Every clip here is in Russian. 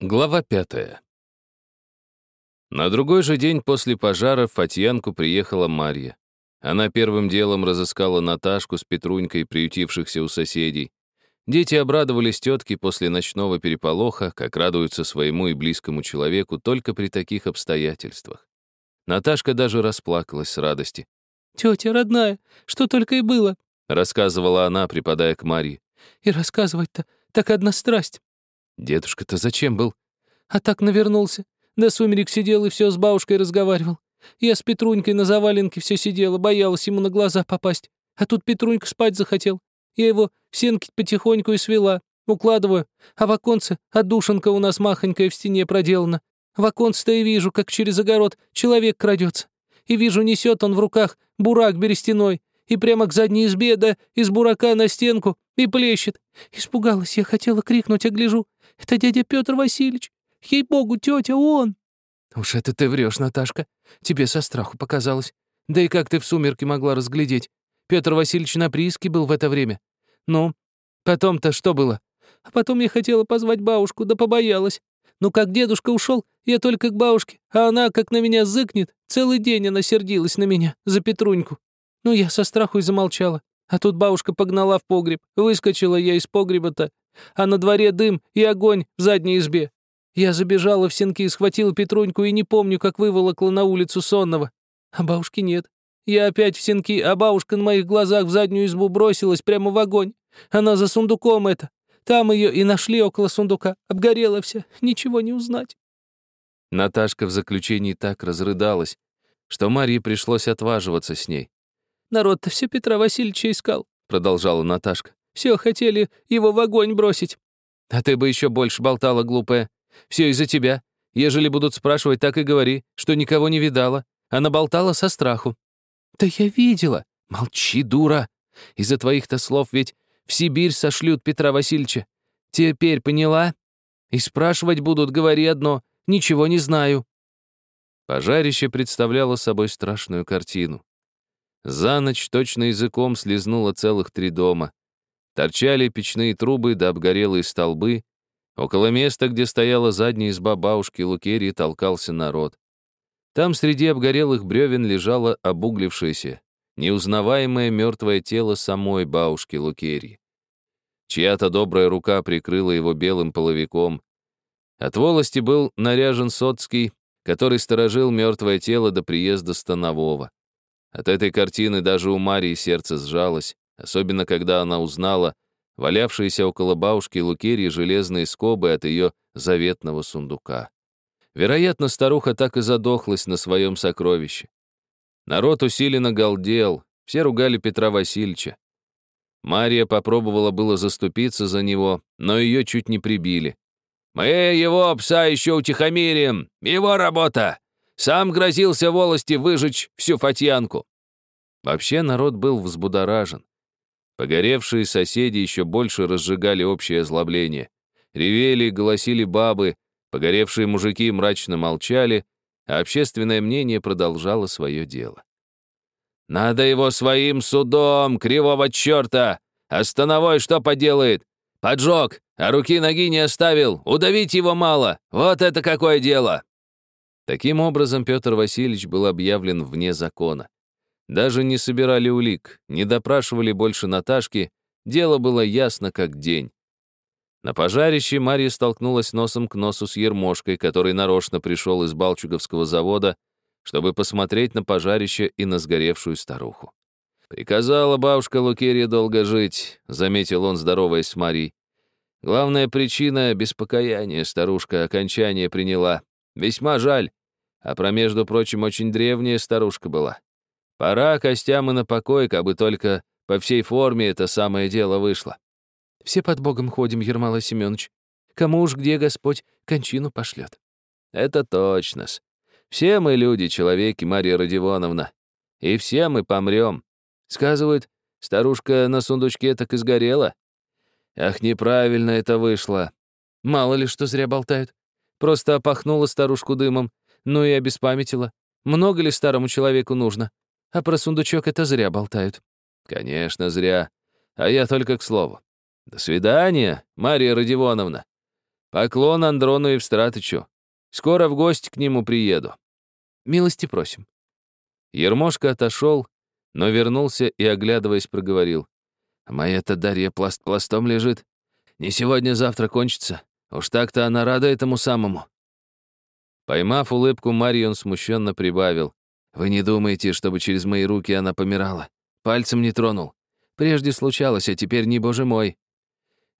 Глава пятая. На другой же день после пожара в Фатьянку приехала Марья. Она первым делом разыскала Наташку с Петрунькой, приютившихся у соседей. Дети обрадовались тетке после ночного переполоха, как радуются своему и близкому человеку только при таких обстоятельствах. Наташка даже расплакалась с радости. «Тетя родная, что только и было», — рассказывала она, припадая к Марье. «И рассказывать-то так одна страсть. Дедушка-то зачем был? А так навернулся. До сумерек сидел и все с бабушкой разговаривал. Я с Петрунькой на заваленке все сидела, боялась ему на глаза попасть. А тут Петрунька спать захотел. Я его в сенки потихоньку и свела. Укладываю, а в оконце отдушинка у нас махонькая в стене проделана. В оконце-то и вижу, как через огород человек крадется. И вижу, несет он в руках бурак берестяной, и прямо к задней избе, да из бурака на стенку, и плещет. Испугалась я, хотела крикнуть, а гляжу. Это дядя Петр Васильевич. Ей-богу, тетя, он. Уж это ты врешь, Наташка. Тебе со страху показалось. Да и как ты в сумерки могла разглядеть? Петр Васильевич на прииске был в это время. Ну, потом-то что было? А потом я хотела позвать бабушку, да побоялась. Ну, как дедушка ушел, я только к бабушке, а она, как на меня зыкнет, целый день она сердилась на меня за Петруньку. Ну, я со страху и замолчала. А тут бабушка погнала в погреб. Выскочила я из погреба-то. А на дворе дым и огонь в задней избе. Я забежала в сенки, схватила Петруньку и не помню, как выволокла на улицу сонного. А бабушки нет. Я опять в сенки, а бабушка на моих глазах в заднюю избу бросилась прямо в огонь. Она за сундуком это. Там ее и нашли около сундука. Обгорела вся, ничего не узнать. Наташка в заключении так разрыдалась, что Марье пришлось отваживаться с ней. Народ-то все Петра Васильевича искал», — продолжала Наташка. «Все хотели его в огонь бросить». «А ты бы еще больше болтала, глупая. Все из-за тебя. Ежели будут спрашивать, так и говори, что никого не видала. Она болтала со страху». «Да я видела». «Молчи, дура. Из-за твоих-то слов ведь в Сибирь сошлют Петра Васильевича. Теперь поняла? И спрашивать будут, говори одно. Ничего не знаю». Пожарище представляло собой страшную картину. За ночь точно языком слезнуло целых три дома. Торчали печные трубы да обгорелые столбы. Около места, где стояла задняя изба бабушки Лукерии, толкался народ. Там среди обгорелых бревен лежало обуглившееся, неузнаваемое мертвое тело самой бабушки Лукерии. Чья-то добрая рука прикрыла его белым половиком. От волости был наряжен Соцкий, который сторожил мертвое тело до приезда Станового. От этой картины даже у Марии сердце сжалось, особенно когда она узнала валявшиеся около бабушки Лукерии железные скобы от ее заветного сундука. Вероятно, старуха так и задохлась на своем сокровище. Народ усиленно галдел, все ругали Петра Васильевича. Мария попробовала было заступиться за него, но ее чуть не прибили. «Мы его пса еще утихомирим! Его работа! Сам грозился волости выжечь всю Фатьянку. Вообще народ был взбудоражен. Погоревшие соседи еще больше разжигали общее озлобление. Ревели, голосили бабы, погоревшие мужики мрачно молчали, а общественное мнение продолжало свое дело. «Надо его своим судом, кривого черта! А становой что поделает? Поджег, а руки-ноги не оставил, удавить его мало! Вот это какое дело!» Таким образом, Петр Васильевич был объявлен вне закона. Даже не собирали улик, не допрашивали больше Наташки, дело было ясно как день. На пожарище Марья столкнулась носом к носу с Ермошкой, который нарочно пришел из Балчуговского завода, чтобы посмотреть на пожарище и на сгоревшую старуху. «Приказала бабушка Лукерья долго жить», — заметил он, здороваясь с Марьей. «Главная причина — беспокояние старушка окончание приняла. Весьма жаль. А про, между прочим, очень древняя старушка была. Пора костям и на покой, как бы только по всей форме это самое дело вышло. Все под Богом ходим, Ермала Семенович. Кому уж где Господь кончину пошлет. Это точно-с. Все мы люди, человеки, Марья Родионовна. И все мы помрем. Сказывают, старушка на сундучке так и сгорела. Ах, неправильно это вышло. Мало ли что зря болтают. Просто опахнула старушку дымом, ну и обеспамятила. Много ли старому человеку нужно? А про сундучок это зря болтают. Конечно, зря. А я только к слову. До свидания, Мария Родионовна. Поклон Андрону Евстратычу. Скоро в гости к нему приеду. Милости просим. Ермошка отошел, но вернулся и, оглядываясь, проговорил. «Моя-то Дарья пласт пластом лежит. Не сегодня-завтра кончится. Уж так-то она рада этому самому». Поймав улыбку, Марион смущенно прибавил. «Вы не думаете, чтобы через мои руки она помирала? Пальцем не тронул. Прежде случалось, а теперь не боже мой.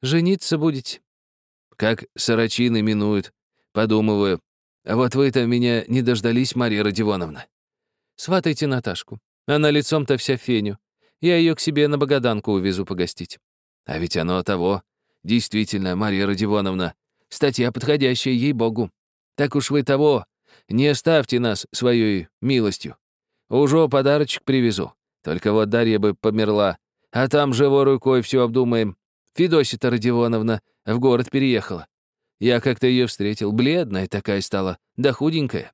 Жениться будете?» «Как сорочины минуют. Подумываю. А вот вы-то меня не дождались, Мария Родионовна». «Сватайте Наташку. Она лицом-то вся феню. Я ее к себе на Богаданку увезу погостить». «А ведь оно того. Действительно, Мария Родионовна. Статья подходящая, ей-богу. Так уж вы того. Не оставьте нас своей милостью. Уже подарочек привезу. Только вот Дарья бы померла. А там живой рукой все обдумаем. Федосита Родионовна в город переехала. Я как-то ее встретил, бледная такая стала, да худенькая.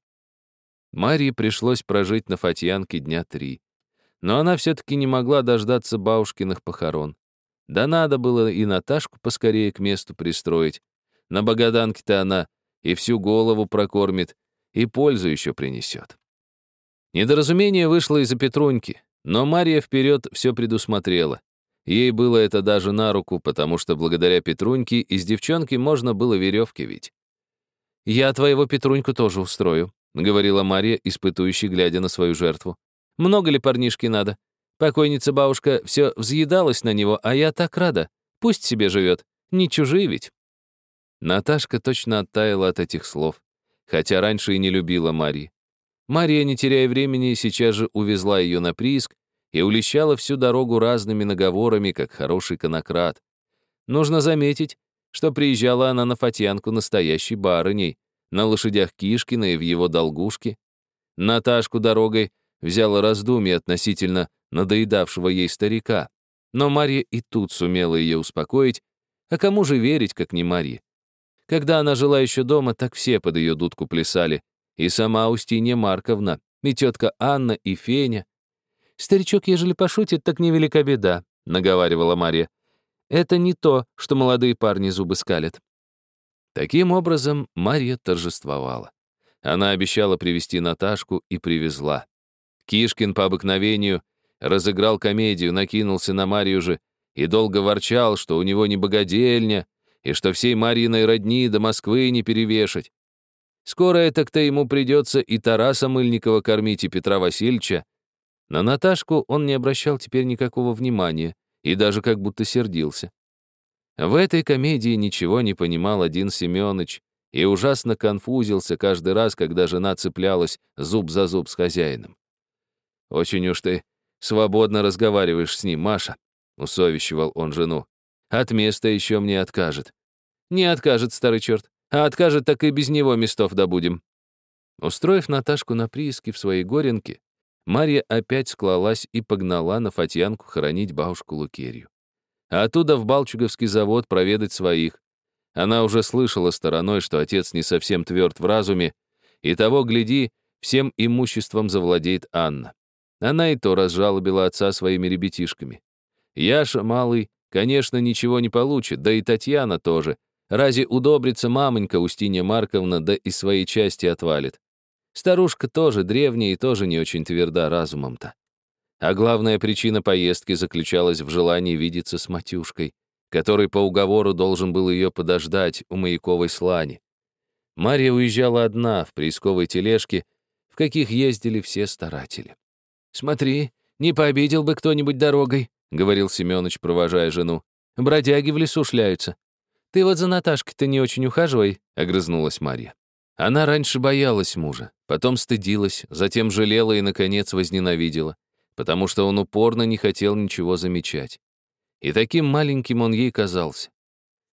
Марии пришлось прожить на Фатьянке дня три. Но она все-таки не могла дождаться бабушкиных похорон. Да надо было и Наташку поскорее к месту пристроить. На Богаданке-то она и всю голову прокормит, и пользу еще принесет. Недоразумение вышло из-за Петруньки, но Мария вперед все предусмотрела. Ей было это даже на руку, потому что благодаря Петруньке из девчонки можно было веревки вить. «Я твоего Петруньку тоже устрою», — говорила Мария, испытующий, глядя на свою жертву. «Много ли парнишки надо? Покойница-бабушка все взъедалась на него, а я так рада. Пусть себе живет. Не чужие ведь». Наташка точно оттаяла от этих слов, хотя раньше и не любила Марии. Мария, не теряя времени, сейчас же увезла ее на прииск и улещала всю дорогу разными наговорами, как хороший конократ. Нужно заметить, что приезжала она на Фатьянку настоящей барыней, на лошадях Кишкина и в его долгушке. Наташку дорогой взяла раздумье относительно надоедавшего ей старика. Но Марья и тут сумела ее успокоить, а кому же верить, как не Марье? Когда она жила еще дома, так все под ее дудку плясали, и сама Устинья Марковна, и тетка Анна, и Феня, «Старичок, ежели пошутит, так невелика беда», — наговаривала Мария. «Это не то, что молодые парни зубы скалят». Таким образом, Мария торжествовала. Она обещала привести Наташку и привезла. Кишкин по обыкновению разыграл комедию, накинулся на Марию же и долго ворчал, что у него не богадельня, и что всей Марьиной родни до Москвы не перевешать. Скоро это-то ему придется и Тараса Мыльникова кормить, и Петра Васильевича, на Наташку он не обращал теперь никакого внимания и даже как будто сердился. В этой комедии ничего не понимал один Семёныч и ужасно конфузился каждый раз, когда жена цеплялась зуб за зуб с хозяином. «Очень уж ты свободно разговариваешь с ним, Маша», — усовещивал он жену. «От места еще мне откажет». «Не откажет, старый черт, а откажет, так и без него местов добудем». Устроив Наташку на прииске в своей горенке, Марья опять склалась и погнала на Фатьянку хоронить бабушку Лукерью. Оттуда в Балчуговский завод проведать своих. Она уже слышала стороной, что отец не совсем тверд в разуме, и того, гляди, всем имуществом завладеет Анна. Она и то разжалобила отца своими ребятишками. Яша, малый, конечно, ничего не получит, да и Татьяна тоже. Разве удобрится мамонька Устинья Марковна, да и своей части отвалит. Старушка тоже древняя и тоже не очень тверда разумом-то. А главная причина поездки заключалась в желании видеться с Матюшкой, который по уговору должен был ее подождать у маяковой слани. Марья уезжала одна в приисковой тележке, в каких ездили все старатели. «Смотри, не пообидел бы кто-нибудь дорогой», — говорил Семёныч, провожая жену. «Бродяги в лесу шляются». «Ты вот за Наташкой-то не очень ухаживай», — огрызнулась Марья. Она раньше боялась мужа, потом стыдилась, затем жалела и, наконец, возненавидела, потому что он упорно не хотел ничего замечать. И таким маленьким он ей казался.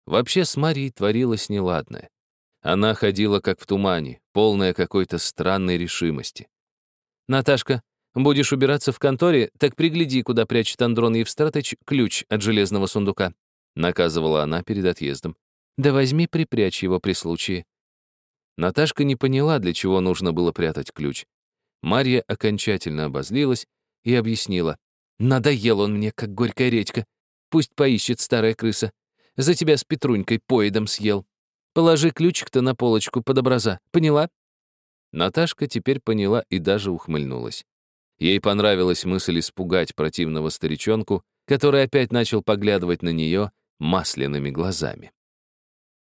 Вообще с Марией творилось неладное. Она ходила как в тумане, полная какой-то странной решимости. «Наташка, будешь убираться в конторе, так пригляди, куда прячет Андрон Евстратыч ключ от железного сундука», наказывала она перед отъездом. «Да возьми, припрячь его при случае. Наташка не поняла, для чего нужно было прятать ключ. Марья окончательно обозлилась и объяснила. «Надоел он мне, как горькая редька. Пусть поищет старая крыса. За тебя с Петрунькой поедом съел». Положи ключик-то на полочку под образа. Поняла?» Наташка теперь поняла и даже ухмыльнулась. Ей понравилась мысль испугать противного старичонку, который опять начал поглядывать на нее масляными глазами.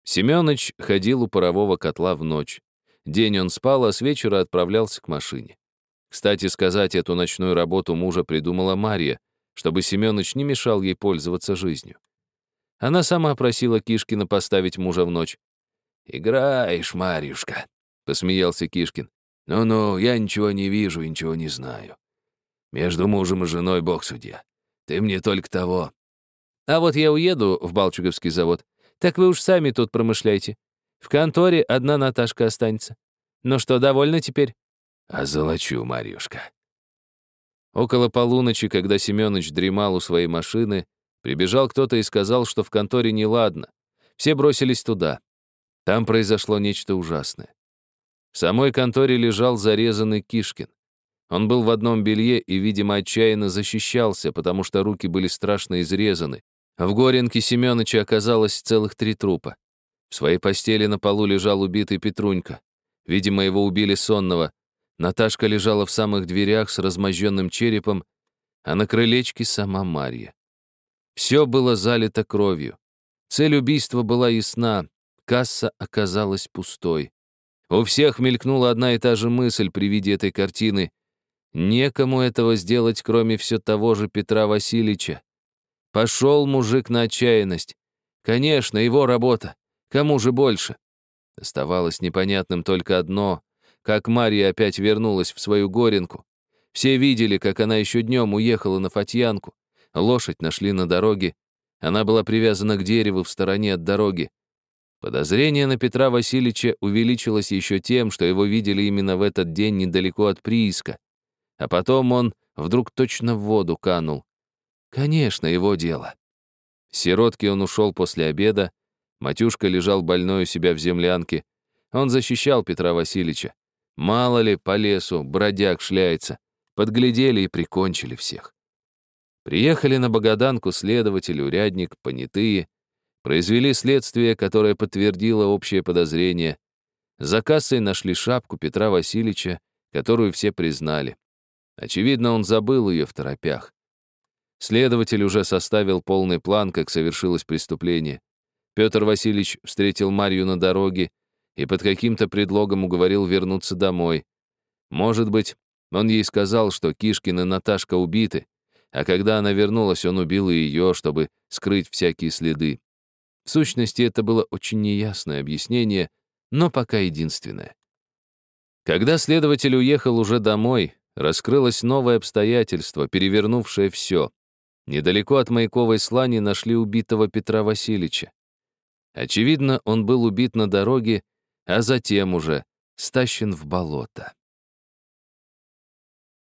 Семёныч ходил у парового котла в ночь. День он спал, а с вечера отправлялся к машине. Кстати сказать, эту ночную работу мужа придумала Мария, чтобы Семёныч не мешал ей пользоваться жизнью. Она сама просила Кишкина поставить мужа в ночь. «Играешь, Марьюшка», — посмеялся Кишкин. «Ну-ну, я ничего не вижу и ничего не знаю. Между мужем и женой бог судья. Ты мне только того». «А вот я уеду в Балчуговский завод. Так вы уж сами тут промышляйте. В конторе одна Наташка останется. Ну что, довольны теперь?» «А золочу, Марьюшка». Около полуночи, когда Семёныч дремал у своей машины, прибежал кто-то и сказал, что в конторе неладно. Все бросились туда. Там произошло нечто ужасное. В самой конторе лежал зарезанный Кишкин. Он был в одном белье и, видимо, отчаянно защищался, потому что руки были страшно изрезаны. В Горенке Семёныча оказалось целых три трупа. В своей постели на полу лежал убитый Петрунька. Видимо, его убили сонного. Наташка лежала в самых дверях с размозженным черепом, а на крылечке сама Марья. Все было залито кровью. Цель убийства была ясна, касса оказалась пустой. У всех мелькнула одна и та же мысль при виде этой картины. Некому этого сделать, кроме все того же Петра Васильевича. Пошел мужик на отчаянность. Конечно, его работа. Кому же больше? Оставалось непонятным только одно — как Марья опять вернулась в свою горенку. Все видели, как она еще днем уехала на Фатьянку. Лошадь нашли на дороге. Она была привязана к дереву в стороне от дороги. Подозрение на Петра Васильевича увеличилось еще тем, что его видели именно в этот день недалеко от прииска. А потом он вдруг точно в воду канул. Конечно, его дело. Сиротки он ушел после обеда, Матюшка лежал больной у себя в землянке. Он защищал Петра Васильевича. Мало ли, по лесу бродяг шляется. Подглядели и прикончили всех. Приехали на Богаданку следователь, урядник, понятые. Произвели следствие, которое подтвердило общее подозрение. За кассой нашли шапку Петра Васильевича, которую все признали. Очевидно, он забыл ее в торопях. Следователь уже составил полный план, как совершилось преступление. Петр Васильевич встретил Марью на дороге и под каким-то предлогом уговорил вернуться домой. Может быть, он ей сказал, что Кишкин и Наташка убиты, а когда она вернулась, он убил ее, чтобы скрыть всякие следы. В сущности, это было очень неясное объяснение, но пока единственное. Когда следователь уехал уже домой, раскрылось новое обстоятельство, перевернувшее все. Недалеко от Маяковой слани нашли убитого Петра Васильевича. Очевидно, он был убит на дороге, а затем уже стащен в болото.